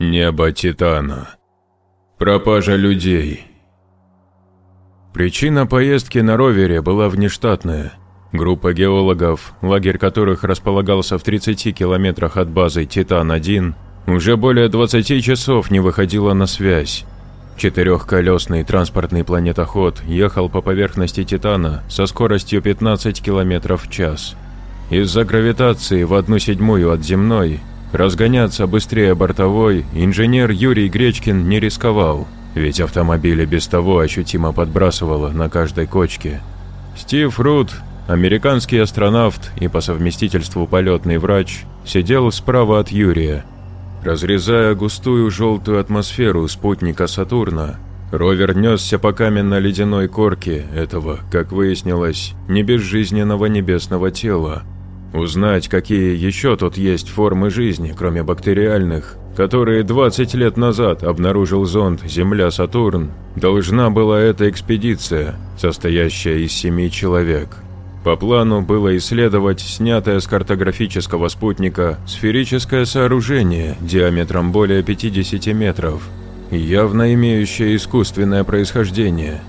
Небо Титана. Пропажа людей. Причина поездки на ровере была внештатная. Группа геологов, лагерь которых располагался в 30 километрах от базы «Титан-1», уже более 20 часов не выходила на связь. Четырехколесный транспортный планетоход ехал по поверхности Титана со скоростью 15 км в час. Из-за гравитации в одну седьмую от земной разгоняться быстрее бортовой инженер Юрий Гречкин не рисковал, ведь автомобиль без того ощутимо подбрасывало на каждой кочке. Стив Рут, американский астронавт и по совместительству полетный врач, сидел справа от Юрия. Разрезая густую желтую атмосферу спутника Сатурна, ровер несся по каменно-ледяной корке этого, как выяснилось, небезжизненного небесного тела. Узнать, какие еще тут есть формы жизни, кроме бактериальных, которые 20 лет назад обнаружил зонд Земля-Сатурн, должна была эта экспедиция, состоящая из семи человек. По плану было исследовать снятое с картографического спутника сферическое сооружение диаметром более 50 метров, явно имеющее искусственное происхождение,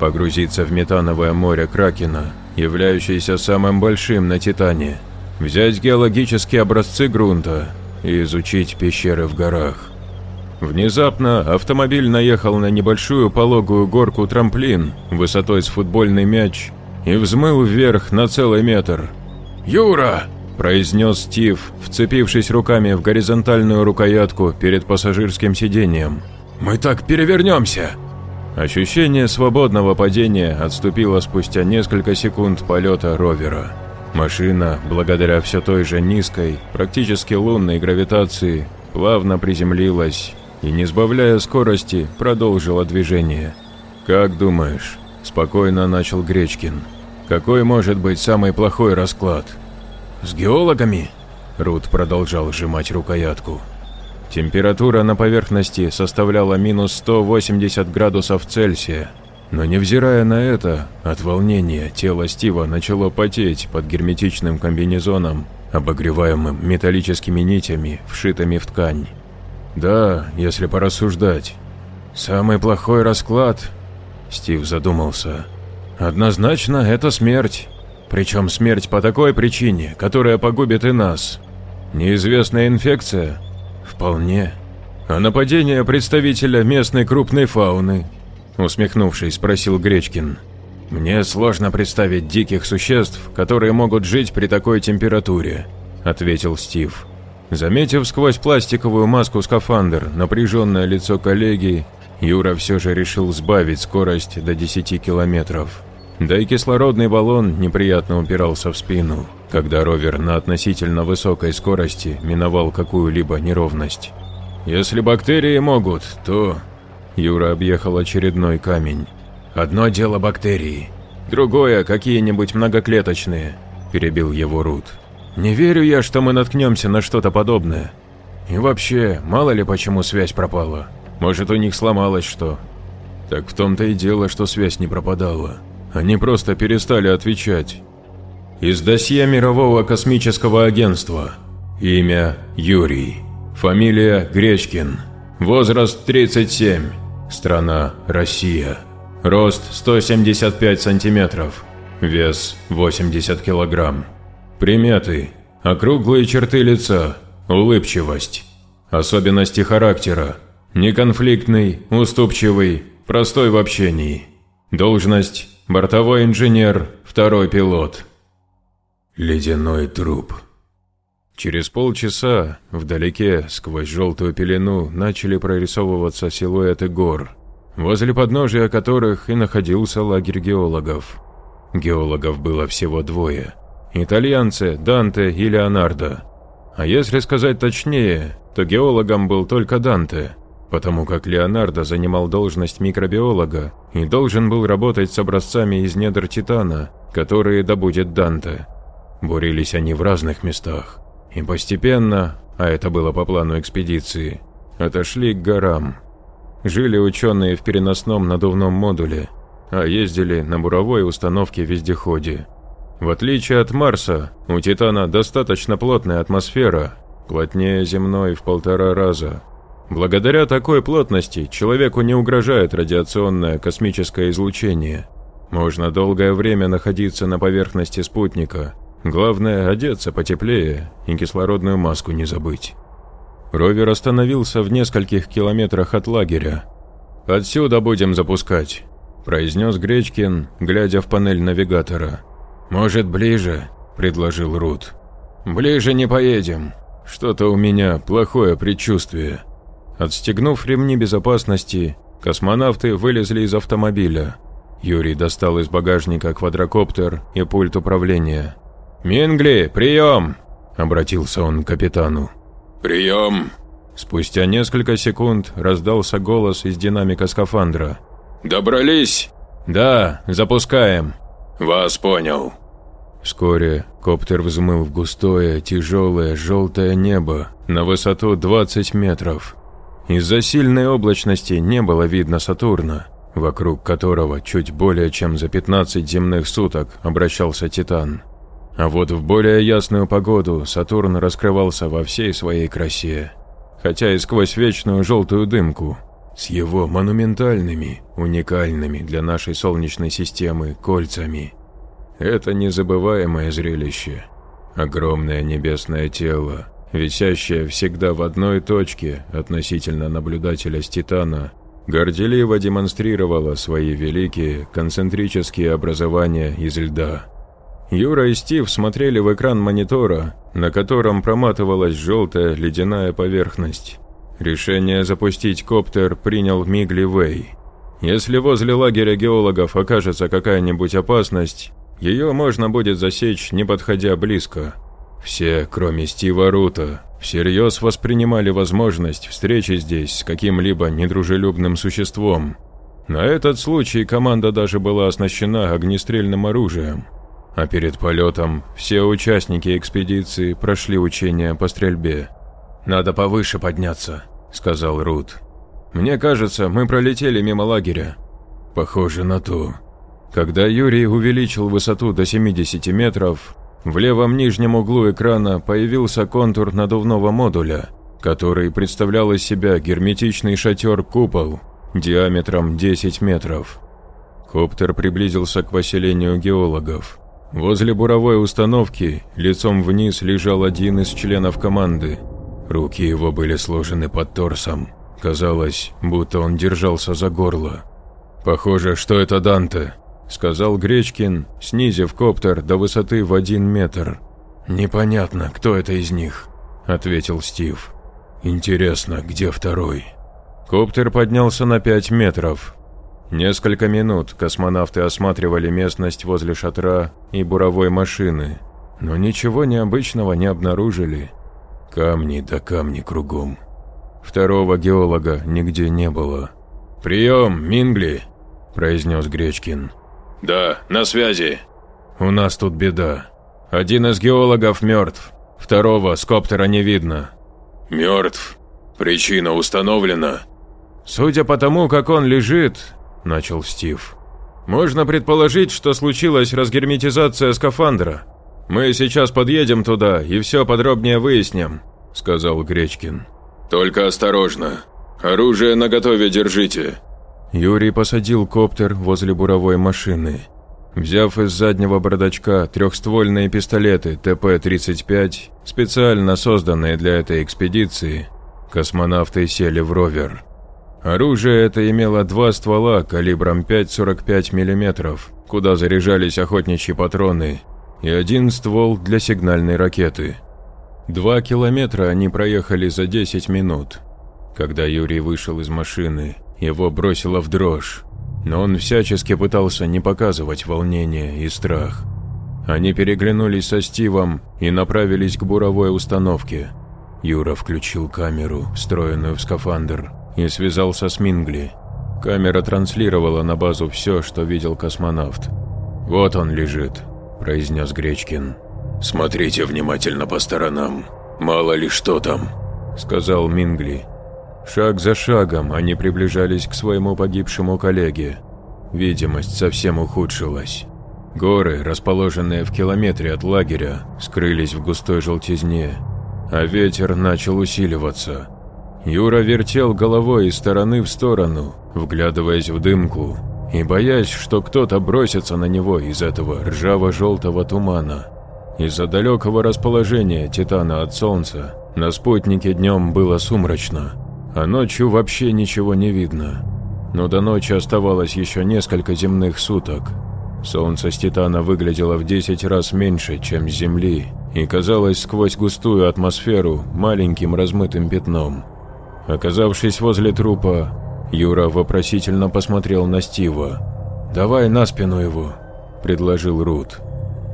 погрузиться в метановое море Кракена, являющееся самым большим на Титане, взять геологические образцы грунта и изучить пещеры в горах. Внезапно автомобиль наехал на небольшую пологую горку-трамплин высотой с футбольный мяч и взмыл вверх на целый метр. «Юра!» – произнес Стив, вцепившись руками в горизонтальную рукоятку перед пассажирским сиденьем. «Мы так перевернемся!» Ощущение свободного падения отступило спустя несколько секунд полета ровера. Машина, благодаря все той же низкой, практически лунной гравитации, плавно приземлилась и, не сбавляя скорости, продолжила движение. «Как думаешь?» – спокойно начал Гречкин. «Какой может быть самый плохой расклад?» «С геологами?» – Рут продолжал сжимать рукоятку. Температура на поверхности составляла минус 180 градусов Цельсия – но невзирая на это, от волнения тело Стива начало потеть под герметичным комбинезоном, обогреваемым металлическими нитями, вшитыми в ткань. Да, если порассуждать. Самый плохой расклад, Стив задумался. Однозначно это смерть. Причем смерть по такой причине, которая погубит и нас. Неизвестная инфекция? Вполне. А нападение представителя местной крупной фауны усмехнувшись, спросил Гречкин. «Мне сложно представить диких существ, которые могут жить при такой температуре», – ответил Стив. Заметив сквозь пластиковую маску скафандр напряженное лицо коллеги, Юра все же решил сбавить скорость до 10 километров. Да и кислородный баллон неприятно упирался в спину, когда ровер на относительно высокой скорости миновал какую-либо неровность. «Если бактерии могут, то Юра объехал очередной камень. «Одно дело бактерии, другое – какие-нибудь многоклеточные», – перебил его Рут. «Не верю я, что мы наткнемся на что-то подобное. И вообще, мало ли почему связь пропала. Может, у них сломалось что?» «Так в том-то и дело, что связь не пропадала. Они просто перестали отвечать». Из досье Мирового космического агентства. Имя – Юрий. Фамилия – Гречкин. Возраст – 37. Страна – Россия. Рост – 175 сантиметров. Вес – 80 килограмм. Приметы. Округлые черты лица. Улыбчивость. Особенности характера. Неконфликтный, уступчивый, простой в общении. Должность – бортовой инженер, второй пилот. Ледяной труп. Через полчаса вдалеке, сквозь желтую пелену, начали прорисовываться силуэты гор, возле подножия которых и находился лагерь геологов. Геологов было всего двое – итальянцы Данте и Леонардо. А если сказать точнее, то геологом был только Данте, потому как Леонардо занимал должность микробиолога и должен был работать с образцами из недр Титана, которые добудет Данте. Бурились они в разных местах. И постепенно, а это было по плану экспедиции, отошли к горам. Жили ученые в переносном надувном модуле, а ездили на буровой установке-вездеходе. В отличие от Марса, у Титана достаточно плотная атмосфера, плотнее земной в полтора раза. Благодаря такой плотности человеку не угрожает радиационное космическое излучение. Можно долгое время находиться на поверхности спутника. Главное – одеться потеплее и кислородную маску не забыть. Ровер остановился в нескольких километрах от лагеря. «Отсюда будем запускать», – произнес Гречкин, глядя в панель навигатора. «Может, ближе?» – предложил Рут. «Ближе не поедем. Что-то у меня плохое предчувствие». Отстегнув ремни безопасности, космонавты вылезли из автомобиля. Юрий достал из багажника квадрокоптер и пульт управления. «Мингли, прием!» – обратился он к капитану. «Прием!» Спустя несколько секунд раздался голос из динамика скафандра. «Добрались?» «Да, запускаем». «Вас понял». Вскоре коптер взмыл в густое, тяжелое, желтое небо на высоту 20 метров. Из-за сильной облачности не было видно Сатурна, вокруг которого чуть более чем за 15 земных суток обращался Титан. А вот в более ясную погоду Сатурн раскрывался во всей своей красе, хотя и сквозь вечную желтую дымку, с его монументальными, уникальными для нашей Солнечной системы кольцами. Это незабываемое зрелище. Огромное небесное тело, висящая всегда в одной точке относительно наблюдателя с Титана, горделиво демонстрировала свои великие концентрические образования из льда. Юра и Стив смотрели в экран монитора, на котором проматывалась желтая ледяная поверхность. Решение запустить коптер принял Мигли Вэй. Если возле лагеря геологов окажется какая-нибудь опасность, ее можно будет засечь, не подходя близко. Все, кроме Стива Рута, всерьез воспринимали возможность встречи здесь с каким-либо недружелюбным существом. На этот случай команда даже была оснащена огнестрельным оружием. А перед полетом все участники экспедиции прошли учения по стрельбе. «Надо повыше подняться», – сказал Рут. «Мне кажется, мы пролетели мимо лагеря». «Похоже на то». Когда Юрий увеличил высоту до 70 метров, в левом нижнем углу экрана появился контур надувного модуля, который представлял из себя герметичный шатер-купол диаметром 10 метров. Коптер приблизился к поселению геологов. Возле буровой установки лицом вниз лежал один из членов команды. Руки его были сложены под торсом. Казалось, будто он держался за горло. «Похоже, что это Данте», – сказал Гречкин, снизив коптер до высоты в один метр. «Непонятно, кто это из них», – ответил Стив. «Интересно, где второй?» Коптер поднялся на пять метров. Несколько минут космонавты осматривали местность возле шатра и буровой машины, но ничего необычного не обнаружили. Камни да камни кругом. Второго геолога нигде не было. «Прием, Мингли!» – произнес Гречкин. «Да, на связи». «У нас тут беда. Один из геологов мертв, второго с коптера не видно». «Мертв? Причина установлена?» «Судя по тому, как он лежит», – начал Стив. «Можно предположить, что случилась разгерметизация скафандра. Мы сейчас подъедем туда и все подробнее выясним», – сказал Гречкин. «Только осторожно. Оружие наготове держите. Юрий посадил коптер возле буровой машины. Взяв из заднего бардачка трехствольные пистолеты ТП-35, специально созданные для этой экспедиции, космонавты сели в ровер. Оружие это имело два ствола калибром 5,45 мм, куда заряжались охотничьи патроны, и один ствол для сигнальной ракеты. Два километра они проехали за 10 минут. Когда Юрий вышел из машины, его бросило в дрожь, но он всячески пытался не показывать волнение и страх. Они переглянулись со Стивом и направились к буровой установке. Юра включил камеру, встроенную в скафандр, и связался с Мингли. Камера транслировала на базу все, что видел космонавт. «Вот он лежит», – произнес Гречкин. «Смотрите внимательно по сторонам. Мало ли что там», – сказал Мингли. Шаг за шагом они приближались к своему погибшему коллеге. Видимость совсем ухудшилась. Горы, расположенные в километре от лагеря, скрылись в густой желтизне, а ветер начал усиливаться. Юра вертел головой из стороны в сторону, вглядываясь в дымку, и боясь, что кто-то бросится на него из этого ржаво-желтого тумана. Из-за далекого расположения Титана от Солнца на спутнике днем было сумрачно, а ночью вообще ничего не видно. Но до ночи оставалось еще несколько земных суток. Солнце с Титана выглядело в 10 раз меньше, чем с Земли, и казалось сквозь густую атмосферу маленьким размытым пятном. Оказавшись возле трупа, Юра вопросительно посмотрел на Стива. «Давай на спину его», – предложил Рут.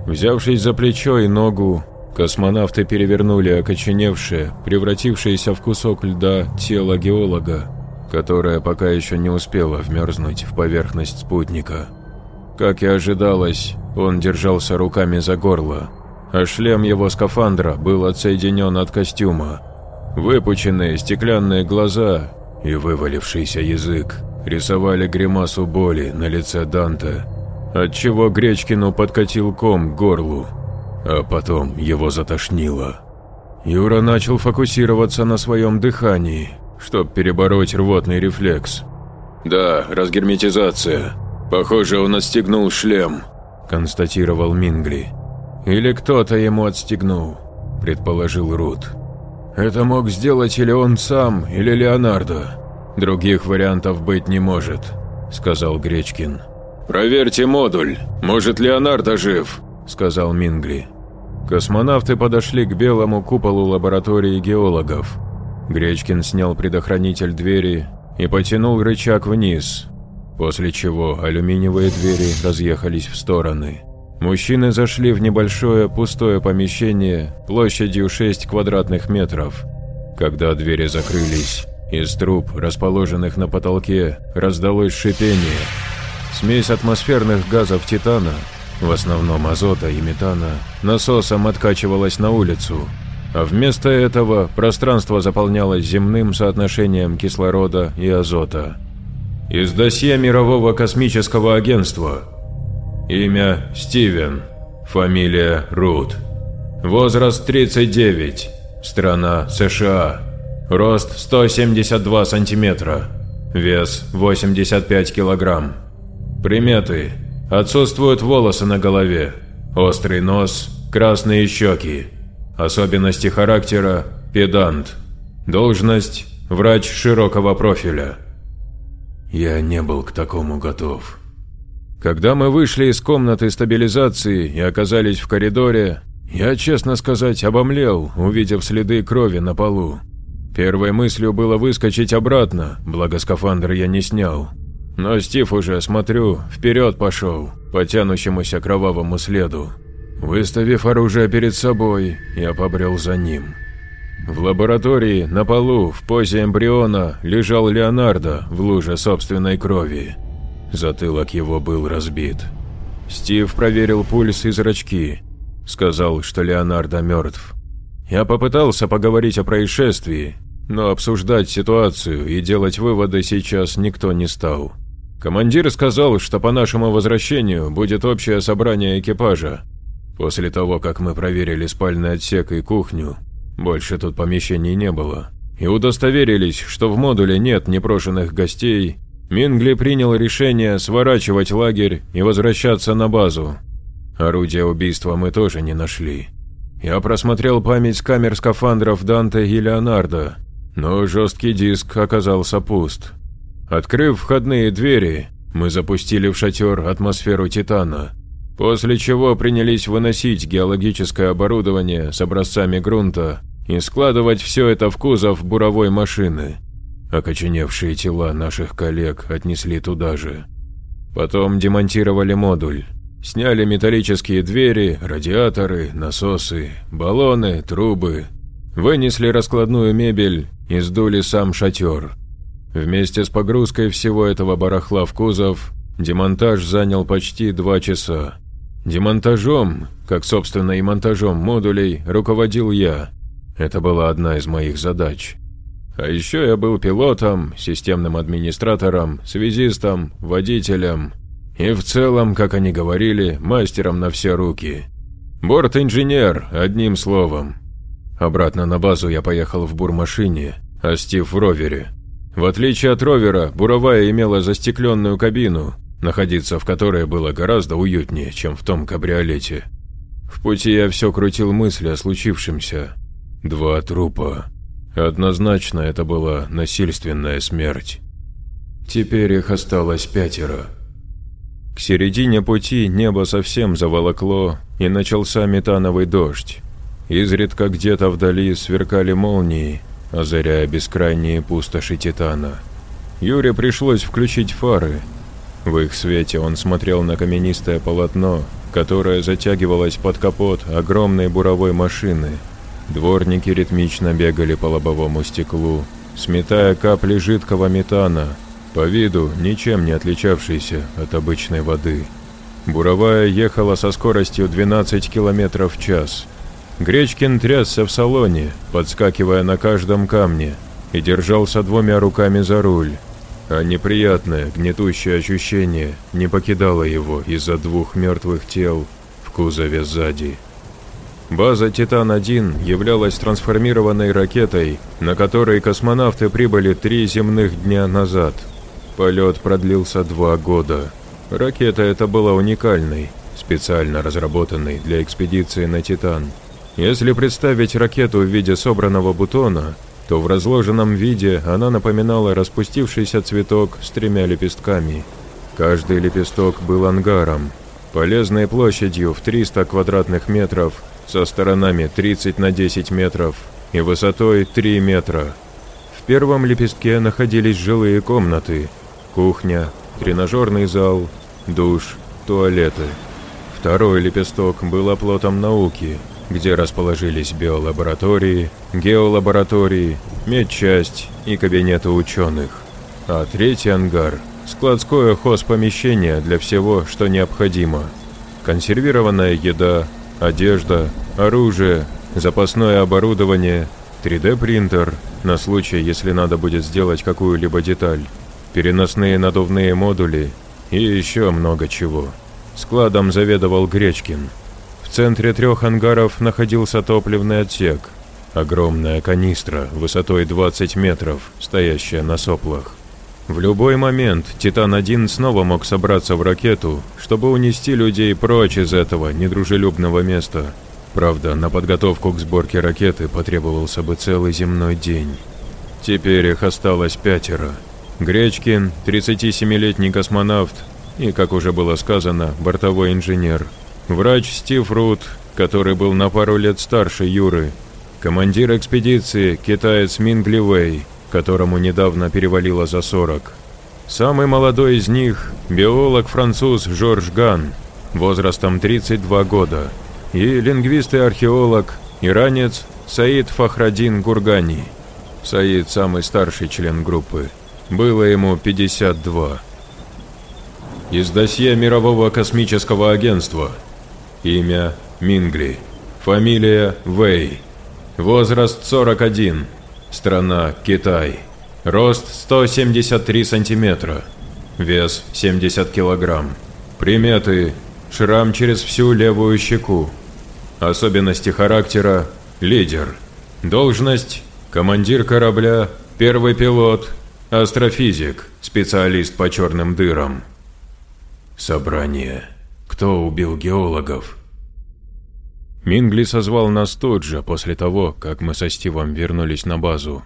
Взявшись за плечо и ногу, космонавты перевернули окоченевшее, превратившееся в кусок льда тело геолога, которое пока еще не успело вмерзнуть в поверхность спутника. Как и ожидалось, он держался руками за горло, а шлем его скафандра был отсоединен от костюма, Выпученные стеклянные глаза и вывалившийся язык рисовали гримасу боли на лице Данте, отчего Гречкину подкатил ком к горлу, а потом его затошнило. Юра начал фокусироваться на своем дыхании, чтобы перебороть рвотный рефлекс. «Да, разгерметизация. Похоже, он отстегнул шлем», – констатировал Мингли. «Или кто-то ему отстегнул», – предположил Рут. Это мог сделать или он сам, или Леонардо. Других вариантов быть не может», – сказал Гречкин. «Проверьте модуль, может Леонардо жив», – сказал Мингли. Космонавты подошли к белому куполу лаборатории геологов. Гречкин снял предохранитель двери и потянул рычаг вниз, после чего алюминиевые двери разъехались в стороны. Мужчины зашли в небольшое пустое помещение площадью 6 квадратных метров. Когда двери закрылись, из труб, расположенных на потолке, раздалось шипение. Смесь атмосферных газов титана, в основном азота и метана, насосом откачивалась на улицу, а вместо этого пространство заполнялось земным соотношением кислорода и азота. Из досье Мирового космического агентства Имя – Стивен. Фамилия – Рут. Возраст – 39. Страна – США. Рост – 172 сантиметра. Вес – 85 килограмм. Приметы. Отсутствуют волосы на голове. Острый нос, красные щеки. Особенности характера – педант. Должность – врач широкого профиля. Я не был к такому готов. Когда мы вышли из комнаты стабилизации и оказались в коридоре, я, честно сказать, обомлел, увидев следы крови на полу. Первой мыслью было выскочить обратно, благо скафандр я не снял. Но Стив уже, смотрю, вперед пошел, по тянущемуся кровавому следу. Выставив оружие перед собой, я побрел за ним. В лаборатории, на полу, в позе эмбриона, лежал Леонардо в луже собственной крови. Затылок его был разбит. Стив проверил пульс и зрачки. Сказал, что Леонардо мертв. Я попытался поговорить о происшествии, но обсуждать ситуацию и делать выводы сейчас никто не стал. Командир сказал, что по нашему возвращению будет общее собрание экипажа. После того, как мы проверили спальный отсек и кухню, больше тут помещений не было, и удостоверились, что в модуле нет непрошенных гостей Мингли принял решение сворачивать лагерь и возвращаться на базу. Орудия убийства мы тоже не нашли. Я просмотрел память камер скафандров Данте и Леонардо, но жесткий диск оказался пуст. Открыв входные двери, мы запустили в шатер атмосферу Титана, после чего принялись выносить геологическое оборудование с образцами грунта и складывать все это в кузов буровой машины. Окоченевшие тела наших коллег отнесли туда же. Потом демонтировали модуль. Сняли металлические двери, радиаторы, насосы, баллоны, трубы. Вынесли раскладную мебель и сдули сам шатер. Вместе с погрузкой всего этого барахла в кузов демонтаж занял почти два часа. Демонтажом, как собственно и монтажом модулей, руководил я. Это была одна из моих задач. А еще я был пилотом, системным администратором, связистом, водителем и в целом, как они говорили, мастером на все руки. Борт-инженер, одним словом. Обратно на базу я поехал в бурмашине, а Стив в ровере. В отличие от ровера, буровая имела застекленную кабину, находиться в которой было гораздо уютнее, чем в том кабриолете. В пути я все крутил мысли о случившемся. Два трупа. Однозначно это была насильственная смерть. Теперь их осталось пятеро. К середине пути небо совсем заволокло, и начался метановый дождь. Изредка где-то вдали сверкали молнии, озаряя бескрайние пустоши Титана. Юре пришлось включить фары. В их свете он смотрел на каменистое полотно, которое затягивалось под капот огромной буровой машины. Дворники ритмично бегали по лобовому стеклу, сметая капли жидкого метана, по виду ничем не отличавшейся от обычной воды. Буровая ехала со скоростью 12 км в час. Гречкин трясся в салоне, подскакивая на каждом камне, и держался двумя руками за руль. А неприятное, гнетущее ощущение не покидало его из-за двух мертвых тел в кузове сзади. База «Титан-1» являлась трансформированной ракетой, на которой космонавты прибыли три земных дня назад – Полет продлился два года. Ракета эта была уникальной, специально разработанной для экспедиции на Титан. Если представить ракету в виде собранного бутона, то в разложенном виде она напоминала распустившийся цветок с тремя лепестками. Каждый лепесток был ангаром, полезной площадью в 300 квадратных метров, со сторонами 30 на 10 метров и высотой 3 метра. В первом лепестке находились жилые комнаты – Кухня, тренажерный зал, душ, туалеты. Второй лепесток был оплотом науки, где расположились биолаборатории, геолаборатории, медчасть и кабинеты ученых. А третий ангар – складское хозпомещение для всего, что необходимо. Консервированная еда, одежда, оружие, запасное оборудование, 3D-принтер на случай, если надо будет сделать какую-либо деталь переносные надувные модули и еще много чего. Складом заведовал Гречкин. В центре трех ангаров находился топливный отсек. Огромная канистра высотой 20 метров, стоящая на соплах. В любой момент «Титан-1» снова мог собраться в ракету, чтобы унести людей прочь из этого недружелюбного места. Правда, на подготовку к сборке ракеты потребовался бы целый земной день. Теперь их осталось пятеро – Гречкин, 37-летний космонавт и, как уже было сказано, бортовой инженер. Врач Стив Рут, который был на пару лет старше Юры. Командир экспедиции, китаец Мингли Вэй, которому недавно перевалило за 40. Самый молодой из них – биолог-француз Жорж Ган, возрастом 32 года, и лингвист и археолог, иранец Саид Фахрадин Гургани. Саид – самый старший член группы. Было ему 52. Из досье Мирового космического агентства. Имя Мингли. Фамилия Вэй. Возраст 41. Страна Китай. Рост 173 сантиметра. Вес 70 килограмм. Приметы. Шрам через всю левую щеку. Особенности характера. Лидер. Должность. Командир корабля. Первый пилот. Астрофизик, специалист по черным дырам. Собрание. Кто убил геологов? Мингли созвал нас тут же, после того, как мы со Стивом вернулись на базу.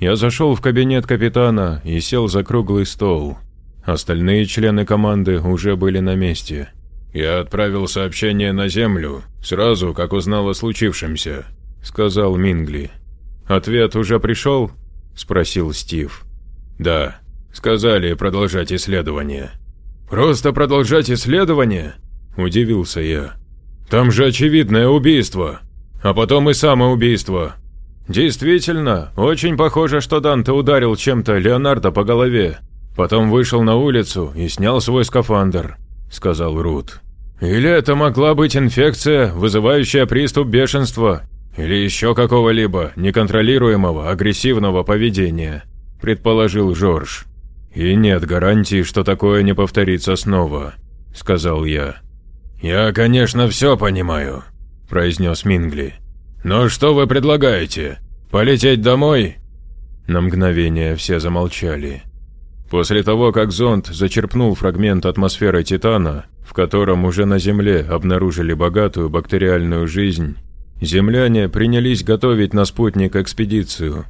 Я зашел в кабинет капитана и сел за круглый стол. Остальные члены команды уже были на месте. «Я отправил сообщение на Землю, сразу, как узнал о случившемся», — сказал Мингли. «Ответ уже пришел?» — спросил Стив. «Да. Сказали продолжать исследование». «Просто продолжать исследование?» – удивился я. «Там же очевидное убийство. А потом и самоубийство». «Действительно, очень похоже, что Данте ударил чем-то Леонардо по голове. Потом вышел на улицу и снял свой скафандр», – сказал Рут. «Или это могла быть инфекция, вызывающая приступ бешенства, или еще какого-либо неконтролируемого агрессивного поведения предположил Жорж. «И нет гарантии, что такое не повторится снова», – сказал я. «Я, конечно, все понимаю», – произнес Мингли. «Но что вы предлагаете? Полететь домой?» На мгновение все замолчали. После того, как зонд зачерпнул фрагмент атмосферы Титана, в котором уже на Земле обнаружили богатую бактериальную жизнь, земляне принялись готовить на спутник экспедицию.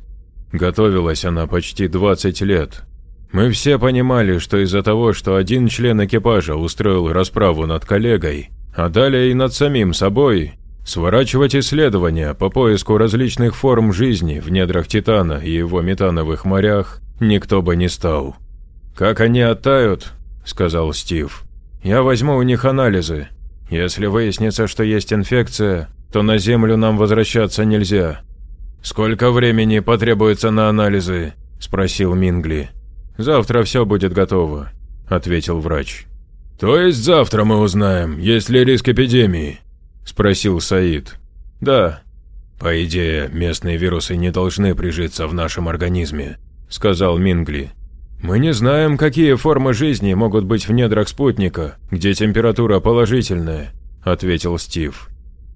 Готовилась она почти 20 лет. Мы все понимали, что из-за того, что один член экипажа устроил расправу над коллегой, а далее и над самим собой, сворачивать исследования по поиску различных форм жизни в недрах Титана и его метановых морях никто бы не стал. «Как они оттают», – сказал Стив, – «я возьму у них анализы. Если выяснится, что есть инфекция, то на Землю нам возвращаться нельзя». «Сколько времени потребуется на анализы?» – спросил Мингли. «Завтра все будет готово», – ответил врач. «То есть завтра мы узнаем, есть ли риск эпидемии?» – спросил Саид. «Да». «По идее, местные вирусы не должны прижиться в нашем организме», – сказал Мингли. «Мы не знаем, какие формы жизни могут быть в недрах спутника, где температура положительная», – ответил Стив.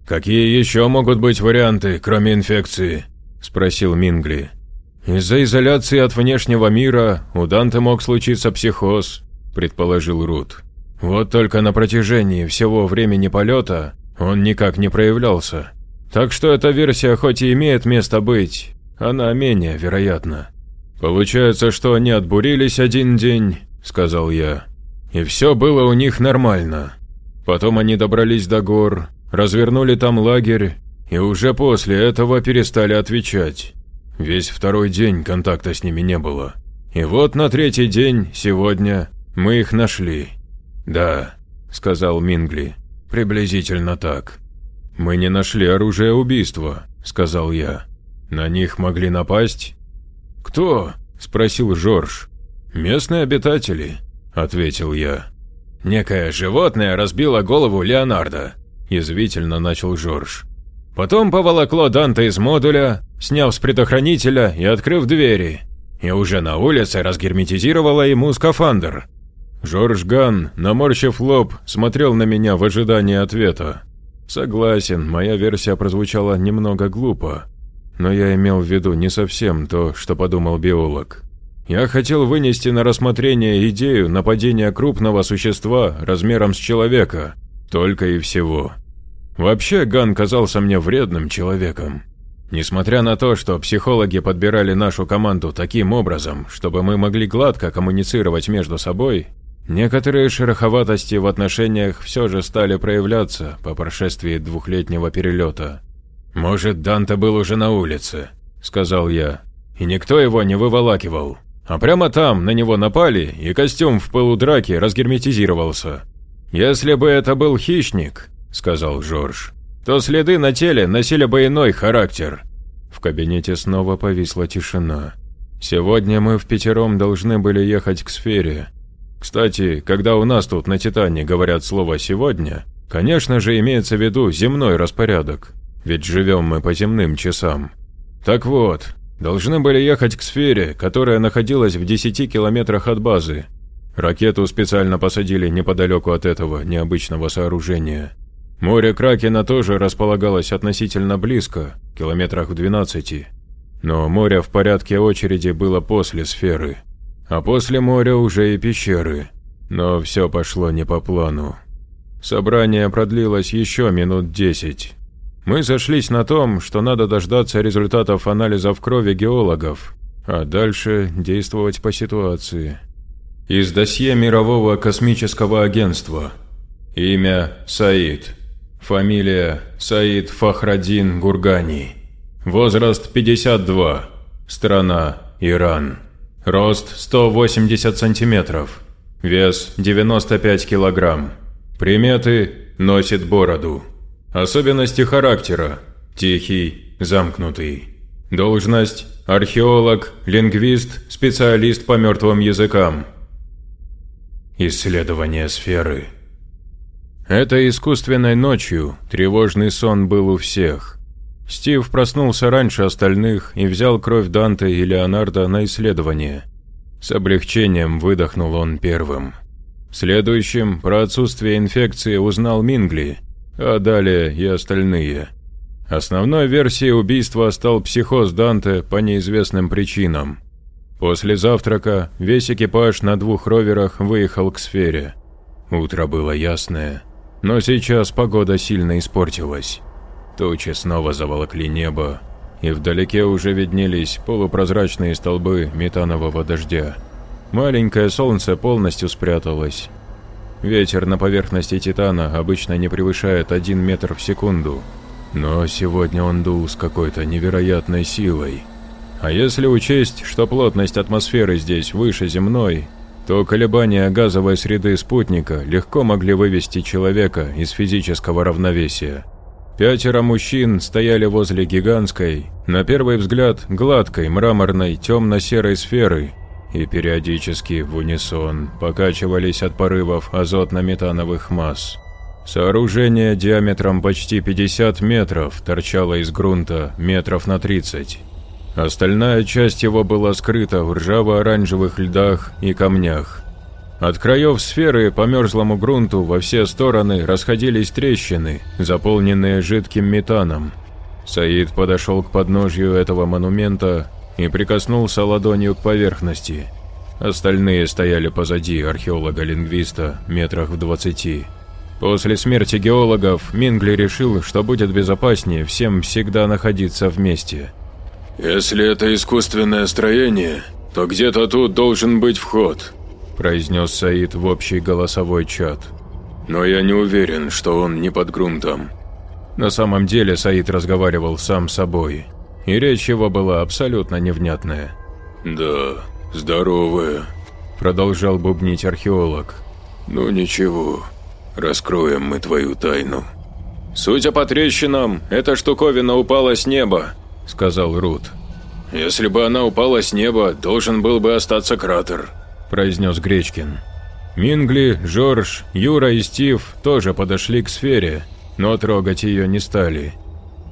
«Какие еще могут быть варианты, кроме инфекции?» – спросил Мингли. «Из-за изоляции от внешнего мира у Данте мог случиться психоз», – предположил Рут. «Вот только на протяжении всего времени полета он никак не проявлялся. Так что эта версия хоть и имеет место быть, она менее вероятна». «Получается, что они отбурились один день», – сказал я. «И все было у них нормально. Потом они добрались до гор, развернули там лагерь, и уже после этого перестали отвечать. Весь второй день контакта с ними не было. И вот на третий день, сегодня, мы их нашли». «Да», – сказал Мингли, – «приблизительно так». «Мы не нашли оружие убийства», – сказал я. «На них могли напасть «Кто?» – спросил Жорж. «Местные обитатели», – ответил я. «Некое животное разбило голову Леонардо», – язвительно начал Жорж. Потом поволокло Данте из модуля, сняв с предохранителя и открыв двери. И уже на улице разгерметизировало ему скафандр. Жорж Ган, наморщив лоб, смотрел на меня в ожидании ответа. Согласен, моя версия прозвучала немного глупо, но я имел в виду не совсем то, что подумал биолог. Я хотел вынести на рассмотрение идею нападения крупного существа размером с человека, только и всего. Вообще, Ган казался мне вредным человеком. Несмотря на то, что психологи подбирали нашу команду таким образом, чтобы мы могли гладко коммуницировать между собой, некоторые шероховатости в отношениях все же стали проявляться по прошествии двухлетнего перелета. «Может, Данте был уже на улице», – сказал я. «И никто его не выволакивал. А прямо там на него напали, и костюм в пылу драки разгерметизировался. Если бы это был хищник», – сказал Жорж, – «то следы на теле носили бы иной характер». В кабинете снова повисла тишина. Сегодня мы в пятером должны были ехать к сфере. Кстати, когда у нас тут на Титане говорят слово «сегодня», конечно же имеется в виду земной распорядок ведь живем мы по земным часам. Так вот, должны были ехать к сфере, которая находилась в 10 километрах от базы. Ракету специально посадили неподалеку от этого необычного сооружения. Море Кракена тоже располагалось относительно близко, километрах в 12. Но море в порядке очереди было после сферы. А после моря уже и пещеры. Но все пошло не по плану. Собрание продлилось еще минут десять. Мы сошлись на том, что надо дождаться результатов анализов крови геологов, а дальше действовать по ситуации. Из досье Мирового космического агентства. Имя – Саид. Фамилия – Саид Фахрадин Гургани. Возраст – 52. Страна – Иран. Рост – 180 сантиметров. Вес – 95 килограмм. Приметы – носит бороду. Особенности характера. Тихий, замкнутый. Должность – археолог, лингвист, специалист по мертвым языкам. Исследование сферы. Этой искусственной ночью тревожный сон был у всех. Стив проснулся раньше остальных и взял кровь Данте и Леонардо на исследование. С облегчением выдохнул он первым. Следующим про отсутствие инфекции узнал Мингли – а далее и остальные. Основной версией убийства стал психоз Данте по неизвестным причинам. После завтрака весь экипаж на двух роверах выехал к сфере. Утро было ясное, но сейчас погода сильно испортилась. Тучи снова заволокли небо, и вдалеке уже виднелись полупрозрачные столбы метанового дождя. Маленькое солнце полностью спряталось. Ветер на поверхности Титана обычно не превышает 1 метр в секунду, но сегодня он дул с какой-то невероятной силой. А если учесть, что плотность атмосферы здесь выше земной, то колебания газовой среды спутника легко могли вывести человека из физического равновесия. Пятеро мужчин стояли возле гигантской, на первый взгляд, гладкой мраморной темно-серой сферы и периодически в унисон покачивались от порывов азотно-метановых масс. Сооружение диаметром почти 50 метров торчало из грунта метров на 30. Остальная часть его была скрыта в ржаво-оранжевых льдах и камнях. От краев сферы по мерзлому грунту во все стороны расходились трещины, заполненные жидким метаном. Саид подошел к подножью этого монумента и прикоснулся ладонью к поверхности. Остальные стояли позади археолога-лингвиста метрах в двадцати. После смерти геологов Мингли решил, что будет безопаснее всем всегда находиться вместе. «Если это искусственное строение, то где-то тут должен быть вход», произнес Саид в общий голосовой чат. «Но я не уверен, что он не под грунтом». На самом деле Саид разговаривал сам с собой, и речь его была абсолютно невнятная. «Да, здоровая», – продолжал бубнить археолог. «Ну ничего, раскроем мы твою тайну». «Судя по трещинам, эта штуковина упала с неба», – сказал Рут. «Если бы она упала с неба, должен был бы остаться кратер», – произнес Гречкин. Мингли, Жорж, Юра и Стив тоже подошли к сфере, но трогать ее не стали.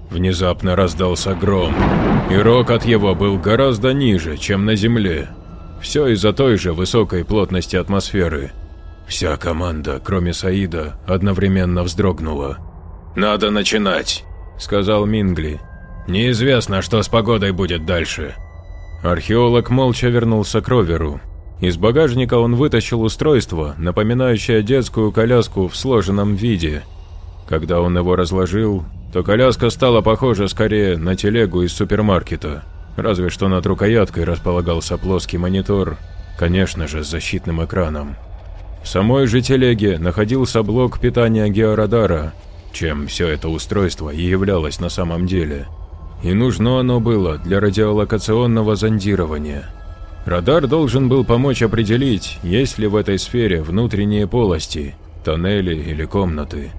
Внезапно раздался гром, и рок от его был гораздо ниже, чем на земле. Все из-за той же высокой плотности атмосферы. Вся команда, кроме Саида, одновременно вздрогнула. «Надо начинать», – сказал Мингли. «Неизвестно, что с погодой будет дальше». Археолог молча вернулся к роверу, из багажника он вытащил устройство, напоминающее детскую коляску в сложенном виде. Когда он его разложил, то коляска стала похожа скорее на телегу из супермаркета, разве что над рукояткой располагался плоский монитор, конечно же, с защитным экраном. В самой же телеге находился блок питания георадара, чем все это устройство и являлось на самом деле. И нужно оно было для радиолокационного зондирования. Радар должен был помочь определить, есть ли в этой сфере внутренние полости, тоннели или комнаты.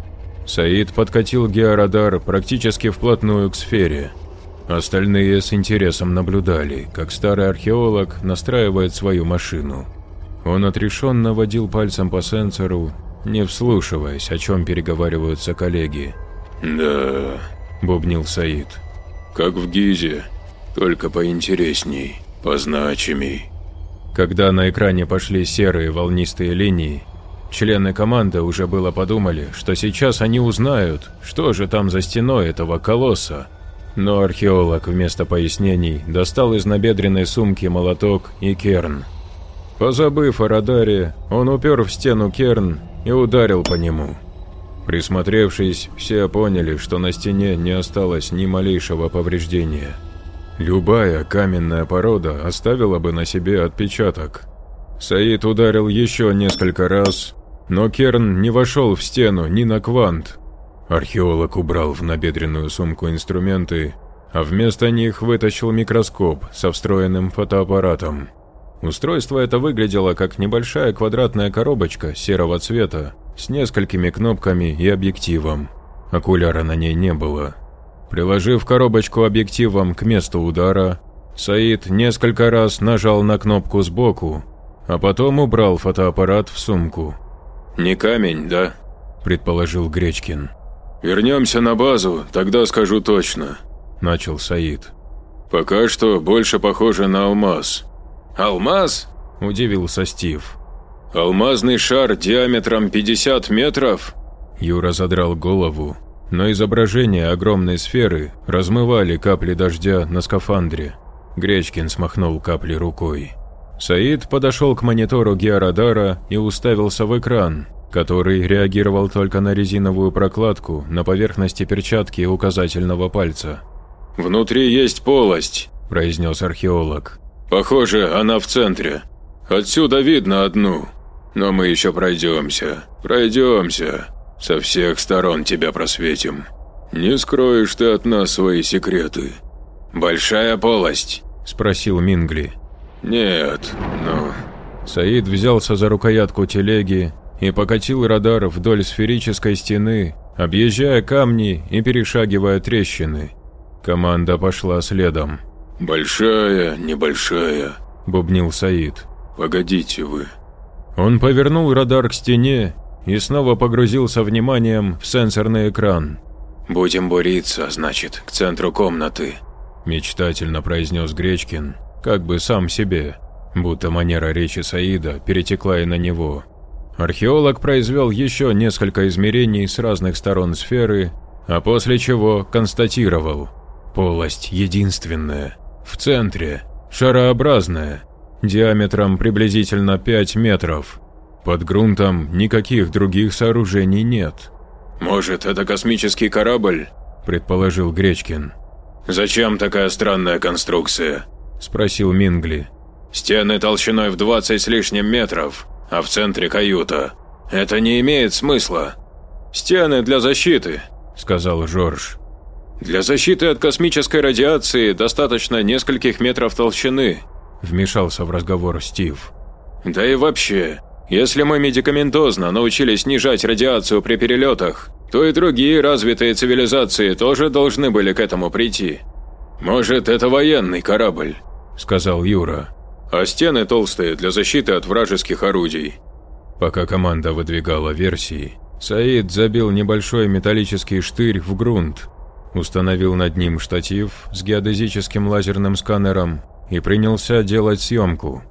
Саид подкатил георадар практически вплотную к сфере. Остальные с интересом наблюдали, как старый археолог настраивает свою машину. Он отрешенно водил пальцем по сенсору, не вслушиваясь, о чем переговариваются коллеги. «Да», – бубнил Саид, – «как в Гизе, только поинтересней» позначимей. Когда на экране пошли серые волнистые линии, члены команды уже было подумали, что сейчас они узнают, что же там за стеной этого колосса. Но археолог вместо пояснений достал из набедренной сумки молоток и керн. Позабыв о радаре, он упер в стену керн и ударил по нему. Присмотревшись, все поняли, что на стене не осталось ни малейшего повреждения. Любая каменная порода оставила бы на себе отпечаток. Саид ударил еще несколько раз, но Керн не вошел в стену ни на квант. Археолог убрал в набедренную сумку инструменты, а вместо них вытащил микроскоп со встроенным фотоаппаратом. Устройство это выглядело как небольшая квадратная коробочка серого цвета с несколькими кнопками и объективом. Окуляра на ней не было. Приложив коробочку объективом к месту удара, Саид несколько раз нажал на кнопку сбоку, а потом убрал фотоаппарат в сумку. «Не камень, да?» – предположил Гречкин. «Вернемся на базу, тогда скажу точно», – начал Саид. «Пока что больше похоже на алмаз». «Алмаз?» – удивился Стив. «Алмазный шар диаметром 50 метров?» Юра задрал голову но изображение огромной сферы размывали капли дождя на скафандре. Гречкин смахнул капли рукой. Саид подошел к монитору георадара и уставился в экран, который реагировал только на резиновую прокладку на поверхности перчатки указательного пальца. «Внутри есть полость», – произнес археолог. «Похоже, она в центре. Отсюда видно одну. Но мы еще пройдемся. Пройдемся. Со всех сторон тебя просветим. Не скроешь ты от нас свои секреты». «Большая полость?» – спросил Мингли. «Нет, но...» Саид взялся за рукоятку телеги и покатил радар вдоль сферической стены, объезжая камни и перешагивая трещины. Команда пошла следом. «Большая, небольшая», – бубнил Саид. «Погодите вы». Он повернул радар к стене и снова погрузился вниманием в сенсорный экран. «Будем буриться, значит, к центру комнаты», – мечтательно произнес Гречкин, как бы сам себе, будто манера речи Саида перетекла и на него. Археолог произвел еще несколько измерений с разных сторон сферы, а после чего констатировал – полость единственная, в центре, шарообразная, диаметром приблизительно 5 метров. Под грунтом никаких других сооружений нет. «Может, это космический корабль?» – предположил Гречкин. «Зачем такая странная конструкция?» – спросил Мингли. «Стены толщиной в 20 с лишним метров, а в центре каюта. Это не имеет смысла. Стены для защиты, сказал Жорж. Для защиты от космической радиации достаточно нескольких метров толщины, вмешался в разговор Стив. Да и вообще, если мы медикаментозно научились снижать радиацию при перелетах, то и другие развитые цивилизации тоже должны были к этому прийти. Может, это военный корабль, сказал Юра а стены толстые для защиты от вражеских орудий. Пока команда выдвигала версии, Саид забил небольшой металлический штырь в грунт, установил над ним штатив с геодезическим лазерным сканером и принялся делать съемку.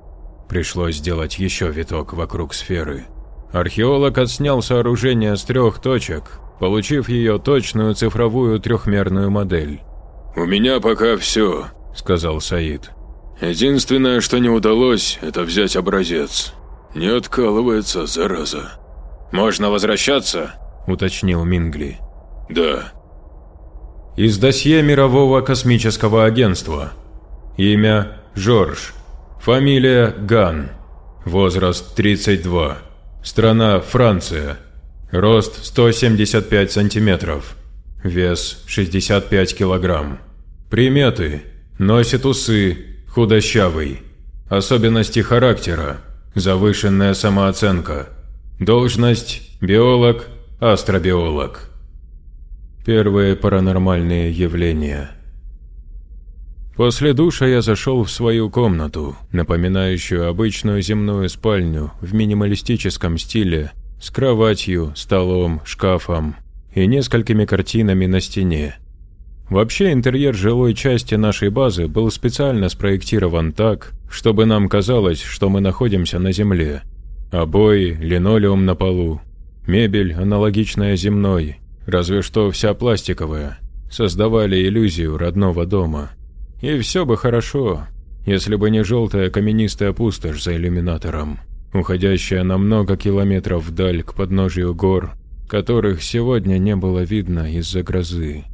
Пришлось сделать еще виток вокруг сферы. Археолог отснял сооружение с трех точек, получив ее точную цифровую трехмерную модель. «У меня пока все», – сказал Саид. Единственное, что не удалось, это взять образец. Не откалывается, зараза. «Можно возвращаться?» – уточнил Мингли. «Да». Из досье Мирового космического агентства. Имя – Жорж. Фамилия – Ган. Возраст – 32. Страна – Франция. Рост – 175 сантиметров. Вес – 65 килограмм. Приметы – носит усы, Худощавый. Особенности характера. Завышенная самооценка. Должность – биолог, астробиолог. Первые паранормальные явления. После душа я зашел в свою комнату, напоминающую обычную земную спальню в минималистическом стиле, с кроватью, столом, шкафом и несколькими картинами на стене. Вообще интерьер жилой части нашей базы был специально спроектирован так, чтобы нам казалось, что мы находимся на земле. Обои, линолеум на полу, мебель, аналогичная земной, разве что вся пластиковая, создавали иллюзию родного дома. И все бы хорошо, если бы не желтая каменистая пустошь за иллюминатором, уходящая на много километров вдаль к подножию гор, которых сегодня не было видно из-за грозы.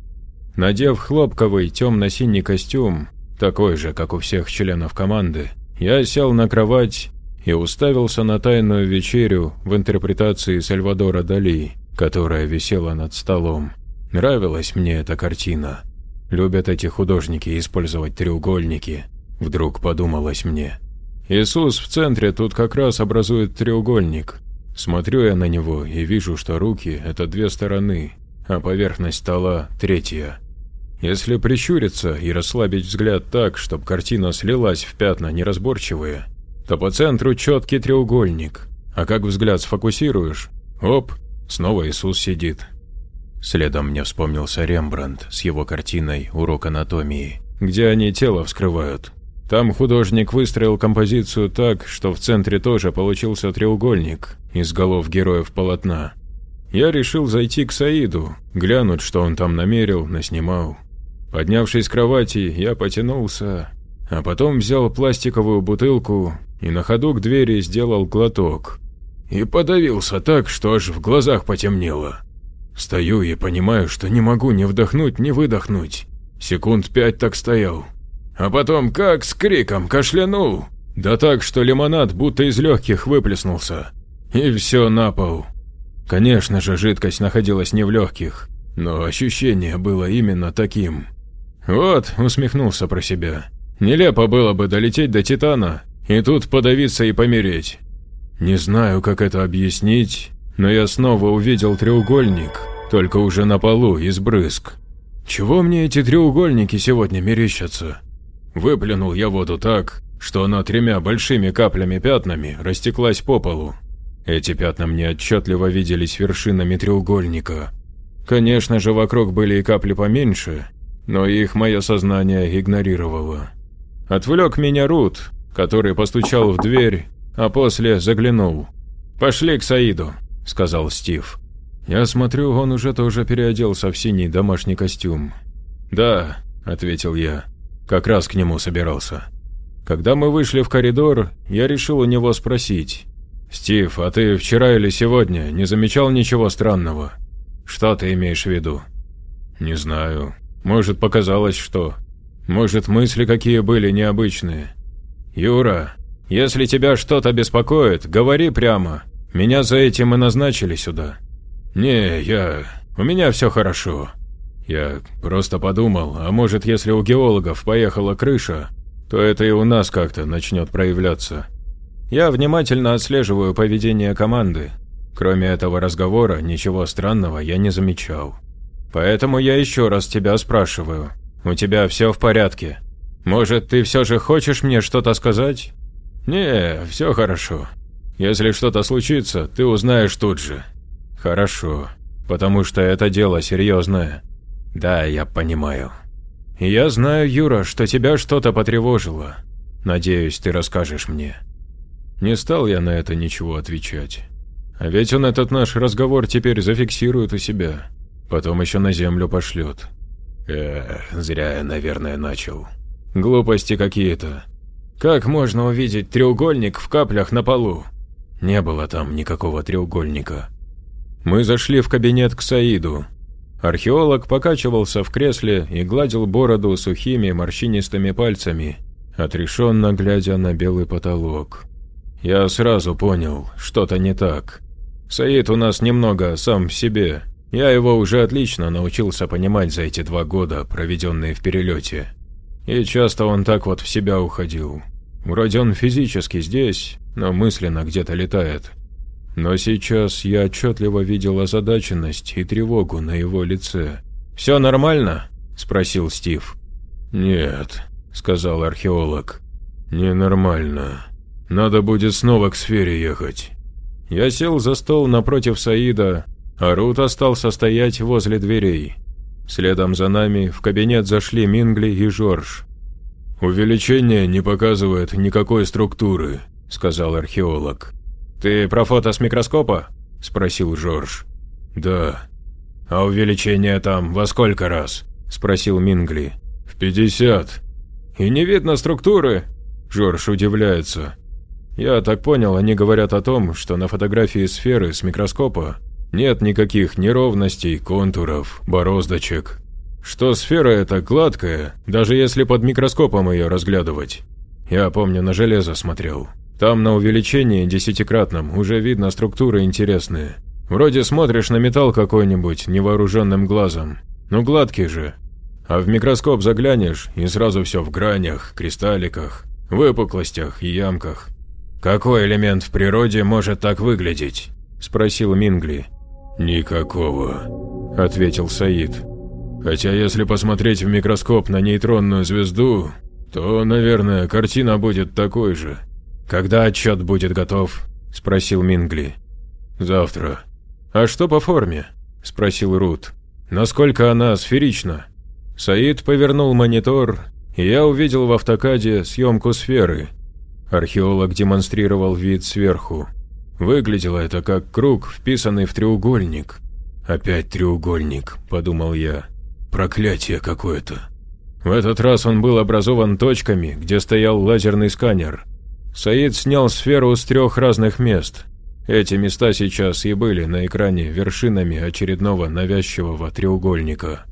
Надев хлопковый темно-синий костюм, такой же, как у всех членов команды, я сел на кровать и уставился на тайную вечерю в интерпретации Сальвадора Дали, которая висела над столом. Нравилась мне эта картина. Любят эти художники использовать треугольники, вдруг подумалось мне. Иисус в центре тут как раз образует треугольник. Смотрю я на него и вижу, что руки – это две стороны, а поверхность стола – третья. Если прищуриться и расслабить взгляд так, чтобы картина слилась в пятна неразборчивые, то по центру четкий треугольник, а как взгляд сфокусируешь – оп, снова Иисус сидит. Следом мне вспомнился Рембрандт с его картиной «Урок анатомии», где они тело вскрывают. Там художник выстроил композицию так, что в центре тоже получился треугольник из голов героев полотна. я решил зайти к Саиду, глянуть, что он там намерил, наснимал. Поднявшись с кровати, я потянулся, а потом взял пластиковую бутылку и на ходу к двери сделал глоток. И подавился так, что аж в глазах потемнело. Стою и понимаю, что не могу ни вдохнуть, ни выдохнуть. Секунд пять так стоял. А потом как с криком кашлянул. Да так, что лимонад будто из легких выплеснулся. И все на пол. Конечно же, жидкость находилась не в легких, но ощущение было именно таким. Вот, усмехнулся про себя. Нелепо было бы долететь до Титана и тут подавиться и помереть. Не знаю, как это объяснить, но я снова увидел треугольник, только уже на полу, из брызг. Чего мне эти треугольники сегодня мерещатся? Выплюнул я воду так, что она тремя большими каплями-пятнами растеклась по полу. Эти пятна мне отчетливо виделись вершинами треугольника. Конечно же, вокруг были и капли поменьше, но их мое сознание игнорировало. Отвлек меня Рут, который постучал в дверь, а после заглянул. «Пошли к Саиду», – сказал Стив. Я смотрю, он уже тоже переоделся в синий домашний костюм. «Да», – ответил я, – «как раз к нему собирался». Когда мы вышли в коридор, я решил у него спросить. «Стив, а ты вчера или сегодня не замечал ничего странного? Что ты имеешь в виду?» «Не знаю. Может, показалось, что... Может, мысли какие были необычные. Юра, если тебя что-то беспокоит, говори прямо. Меня за этим и назначили сюда». «Не, я... У меня все хорошо. Я просто подумал, а может, если у геологов поехала крыша, то это и у нас как-то начнет проявляться. Я внимательно отслеживаю поведение команды. Кроме этого разговора, ничего странного я не замечал. Поэтому я еще раз тебя спрашиваю. У тебя все в порядке? Может, ты все же хочешь мне что-то сказать? Не, все хорошо. Если что-то случится, ты узнаешь тут же. Хорошо, потому что это дело серьезное. Да, я понимаю. Я знаю, Юра, что тебя что-то потревожило. Надеюсь, ты расскажешь мне. Не стал я на это ничего отвечать. А ведь он этот наш разговор теперь зафиксирует у себя. Потом еще на землю пошлет. Эх, зря я, наверное, начал. Глупости какие-то. Как можно увидеть треугольник в каплях на полу? Не было там никакого треугольника. Мы зашли в кабинет к Саиду. Археолог покачивался в кресле и гладил бороду сухими морщинистыми пальцами, отрешенно глядя на белый потолок. Я сразу понял, что-то не так. Саид у нас немного сам в себе. Я его уже отлично научился понимать за эти два года, проведенные в перелете. И часто он так вот в себя уходил. Вроде он физически здесь, но мысленно где-то летает. Но сейчас я отчетливо видел озадаченность и тревогу на его лице. «Все нормально?» – спросил Стив. «Нет», – сказал археолог. «Ненормально. Надо будет снова к сфере ехать». Я сел за стол напротив Саида, а Рут остался стоять возле дверей. Следом за нами в кабинет зашли Мингли и Жорж. «Увеличение не показывает никакой структуры», – сказал археолог. «Ты про фото с микроскопа?» – спросил Жорж. «Да». «А увеличение там во сколько раз?» – спросил Мингли. «В пятьдесят». «И не видно структуры?» Жорж удивляется. «Я так понял, они говорят о том, что на фотографии сферы с микроскопа нет никаких неровностей, контуров, бороздочек. Что сфера эта гладкая, даже если под микроскопом ее разглядывать. Я помню, на железо смотрел. Там на увеличении десятикратном уже видно структуры интересные. Вроде смотришь на металл какой-нибудь невооруженным глазом. Ну гладкий же. А в микроскоп заглянешь, и сразу все в гранях, кристалликах, выпуклостях и ямках. «Какой элемент в природе может так выглядеть?» – спросил Мингли. «Никакого», – ответил Саид. «Хотя если посмотреть в микроскоп на нейтронную звезду, то, наверное, картина будет такой же. «Когда отчет будет готов?» – спросил Мингли. «Завтра». «А что по форме?» – спросил Рут. «Насколько она сферична?» Саид повернул монитор, и я увидел в автокаде съемку сферы. Археолог демонстрировал вид сверху. Выглядело это как круг, вписанный в треугольник. «Опять треугольник», – подумал я. «Проклятие какое-то». В этот раз он был образован точками, где стоял лазерный сканер. Саид снял сферу с трех разных мест. Эти места сейчас и были на экране вершинами очередного навязчивого треугольника.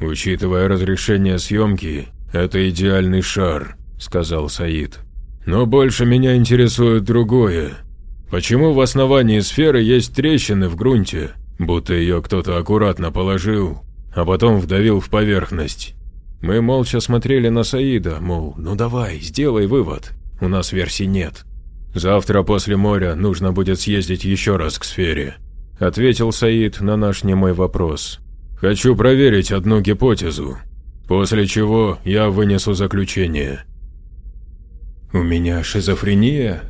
«Учитывая разрешение съемки, это идеальный шар», – сказал Саид. «Но больше меня интересует другое. Почему в основании сферы есть трещины в грунте, будто ее кто-то аккуратно положил, а потом вдавил в поверхность?» Мы молча смотрели на Саида, мол, ну давай, сделай вывод, у нас версий нет. Завтра после моря нужно будет съездить еще раз к сфере, ответил Саид на наш немой вопрос. Хочу проверить одну гипотезу, после чего я вынесу заключение. У меня шизофрения?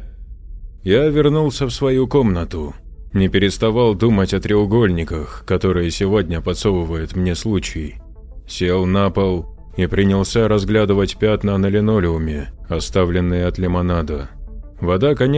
Я вернулся в свою комнату, не переставал думать о треугольниках, которые сегодня подсовывает мне случай. Сел на пол и принялся разглядывать пятна на линолеуме, оставленные от лимонада. Вода, конечно,